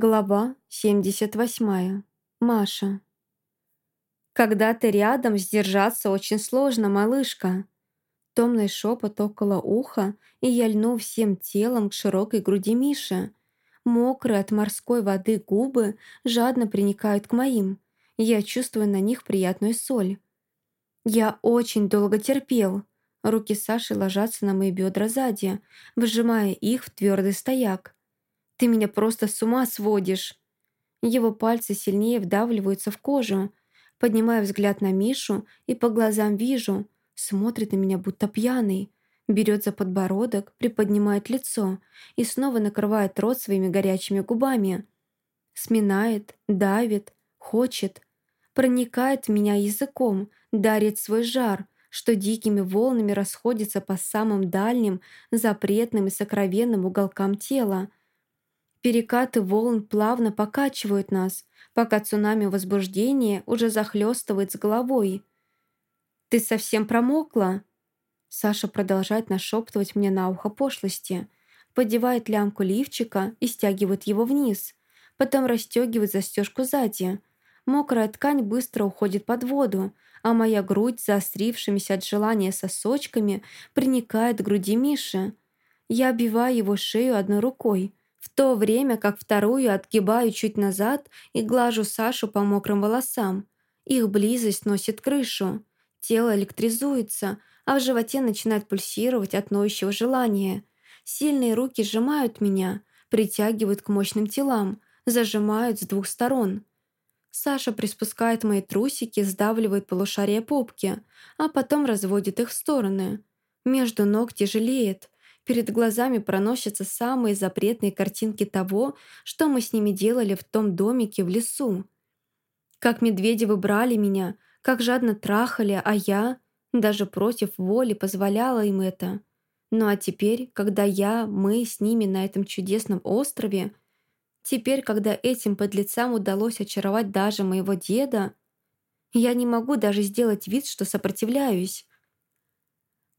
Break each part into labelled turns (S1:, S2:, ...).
S1: Глава 78. Маша. «Когда ты рядом, сдержаться очень сложно, малышка». Томный шепот около уха, и я льну всем телом к широкой груди Миши. Мокрые от морской воды губы жадно приникают к моим. Я чувствую на них приятную соль. Я очень долго терпел. Руки Саши ложатся на мои бедра сзади, выжимая их в твердый стояк. Ты меня просто с ума сводишь!» Его пальцы сильнее вдавливаются в кожу. Поднимаю взгляд на Мишу и по глазам вижу, смотрит на меня будто пьяный. Берет за подбородок, приподнимает лицо и снова накрывает рот своими горячими губами. Сминает, давит, хочет. Проникает в меня языком, дарит свой жар, что дикими волнами расходится по самым дальним, запретным и сокровенным уголкам тела, Перекаты волн плавно покачивают нас, пока цунами возбуждения уже захлестывает с головой. «Ты совсем промокла?» Саша продолжает нашептывать мне на ухо пошлости, подевает лямку лифчика и стягивает его вниз, потом расстегивает застежку сзади. Мокрая ткань быстро уходит под воду, а моя грудь, заострившимися от желания сосочками, приникает к груди Миши. Я обиваю его шею одной рукой, то время как вторую отгибаю чуть назад и глажу Сашу по мокрым волосам. Их близость носит крышу. Тело электризуется, а в животе начинает пульсировать от ноющего желания. Сильные руки сжимают меня, притягивают к мощным телам, зажимают с двух сторон. Саша приспускает мои трусики, сдавливает полушария попки, а потом разводит их в стороны. Между ног тяжелеет – Перед глазами проносятся самые запретные картинки того, что мы с ними делали в том домике в лесу. Как медведи выбрали меня, как жадно трахали, а я, даже против воли, позволяла им это. Ну а теперь, когда я, мы с ними на этом чудесном острове, теперь, когда этим подлецам удалось очаровать даже моего деда, я не могу даже сделать вид, что сопротивляюсь.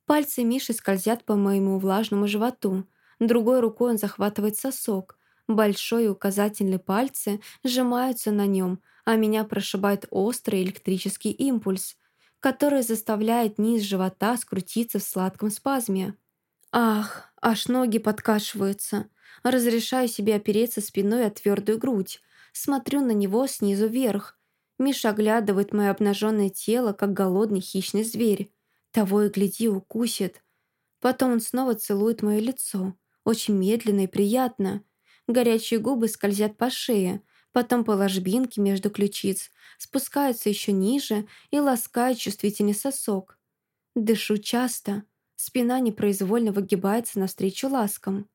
S1: Пальцы Миши скользят по моему влажному животу. Другой рукой он захватывает сосок. Большой и указательный пальцы сжимаются на нем, а меня прошибает острый электрический импульс, который заставляет низ живота скрутиться в сладком спазме. Ах, аж ноги подкашиваются. Разрешаю себе опереться спиной о твердую грудь. Смотрю на него снизу вверх. Миша оглядывает мое обнаженное тело, как голодный хищный зверь. Того и гляди, укусит. Потом он снова целует мое лицо. Очень медленно и приятно. Горячие губы скользят по шее, потом по ложбинке между ключиц, спускаются еще ниже и ласкают чувствительный сосок. Дышу часто. Спина непроизвольно выгибается навстречу ласкам.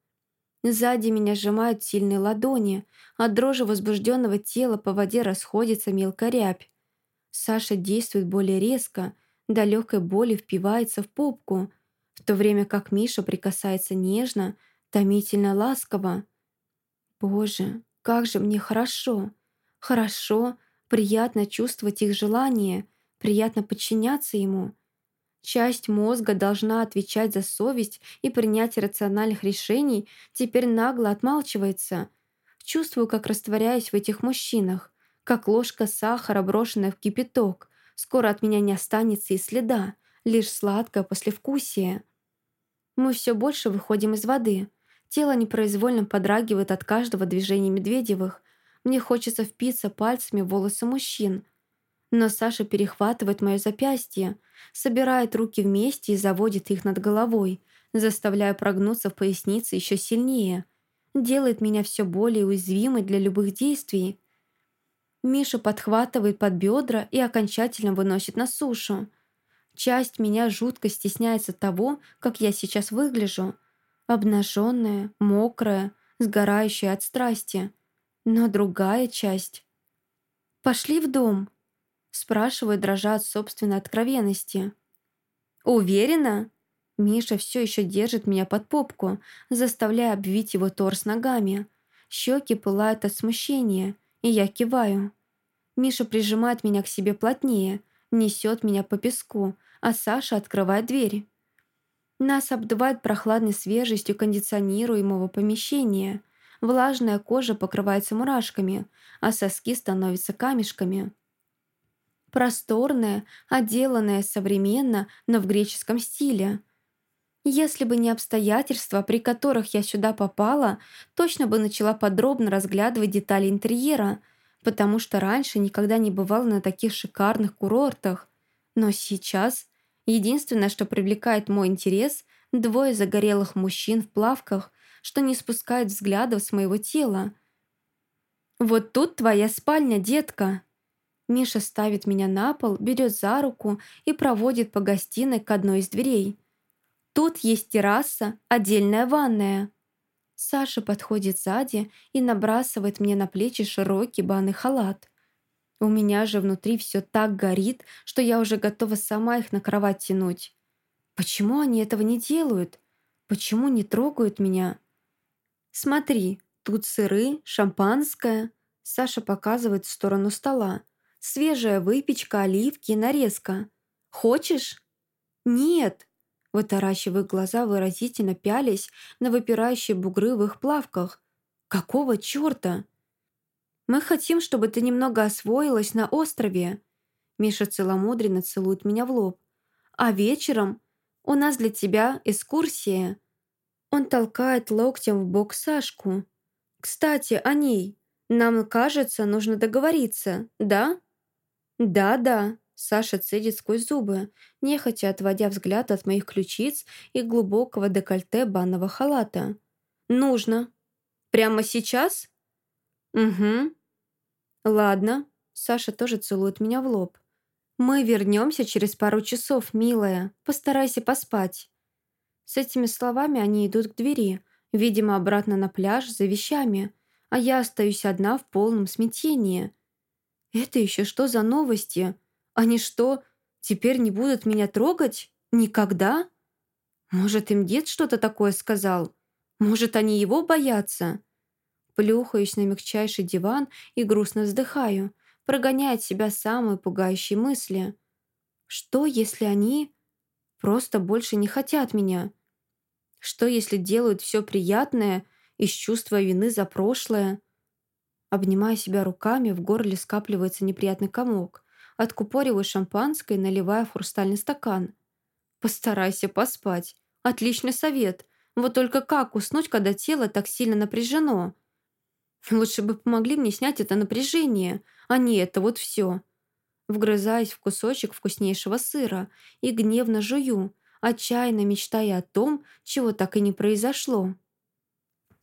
S1: Сзади меня сжимают сильные ладони, от дрожи возбужденного тела по воде расходится мелкая рябь. Саша действует более резко, до легкой боли впивается в попку, в то время как Миша прикасается нежно, томительно ласково. Боже, как же мне хорошо! Хорошо, приятно чувствовать их желание, приятно подчиняться ему. Часть мозга должна отвечать за совесть и принятие рациональных решений, теперь нагло отмалчивается. Чувствую, как растворяюсь в этих мужчинах, как ложка сахара, брошенная в кипяток, Скоро от меня не останется и следа, лишь сладкое послевкусие. Мы все больше выходим из воды. Тело непроизвольно подрагивает от каждого движения Медведевых. Мне хочется впиться пальцами в волосы мужчин. Но Саша перехватывает мое запястье, собирает руки вместе и заводит их над головой, заставляя прогнуться в пояснице еще сильнее. Делает меня все более уязвимой для любых действий. Миша подхватывает под бедра и окончательно выносит на сушу. Часть меня жутко стесняется того, как я сейчас выгляжу. Обнаженная, мокрая, сгорающая от страсти. Но другая часть... «Пошли в дом?» Спрашиваю, дрожа от собственной откровенности. «Уверена?» Миша все еще держит меня под попку, заставляя обвить его торс ногами. Щеки пылают от смущения, и я киваю. Миша прижимает меня к себе плотнее, несет меня по песку, а Саша открывает дверь. Нас обдувает прохладной свежестью кондиционируемого помещения. влажная кожа покрывается мурашками, а соски становятся камешками. Просторная, отделанная современно, но в греческом стиле. Если бы не обстоятельства, при которых я сюда попала, точно бы начала подробно разглядывать детали интерьера, потому что раньше никогда не бывала на таких шикарных курортах. Но сейчас единственное, что привлекает мой интерес – двое загорелых мужчин в плавках, что не спускают взглядов с моего тела. «Вот тут твоя спальня, детка!» Миша ставит меня на пол, берет за руку и проводит по гостиной к одной из дверей. Тут есть терраса, отдельная ванная. Саша подходит сзади и набрасывает мне на плечи широкий банный халат. У меня же внутри все так горит, что я уже готова сама их на кровать тянуть. Почему они этого не делают? Почему не трогают меня? «Смотри, тут сыры, шампанское». Саша показывает в сторону стола. «Свежая выпечка, оливки и нарезка. Хочешь?» «Нет!» Вытаращиваю глаза, выразительно пялись на выпирающие бугры в их плавках. «Какого черта?» «Мы хотим, чтобы ты немного освоилась на острове». Миша целомудренно целует меня в лоб. «А вечером у нас для тебя экскурсия. Он толкает локтем в бок Сашку. «Кстати, о ней. Нам, кажется, нужно договориться, да?» «Да-да», — Саша цедит сквозь зубы, нехотя отводя взгляд от моих ключиц и глубокого декольте банного халата. «Нужно. Прямо сейчас?» «Угу». «Ладно». Саша тоже целует меня в лоб. «Мы вернемся через пару часов, милая. Постарайся поспать». С этими словами они идут к двери, видимо, обратно на пляж за вещами, а я остаюсь одна в полном смятении. Это еще что за новости? Они что, теперь не будут меня трогать? Никогда? Может, им дед что-то такое сказал? Может, они его боятся? Плюхаюсь на мягчайший диван и грустно вздыхаю, прогоняя от себя самые пугающие мысли. Что, если они просто больше не хотят меня? Что, если делают все приятное из чувства вины за прошлое? Обнимая себя руками, в горле скапливается неприятный комок. Откупориваю шампанское, наливая в хрустальный стакан. Постарайся поспать. Отличный совет. Вот только как уснуть, когда тело так сильно напряжено? Лучше бы помогли мне снять это напряжение, а не это вот все вгрызаясь в кусочек вкуснейшего сыра и гневно жую, отчаянно мечтая о том, чего так и не произошло.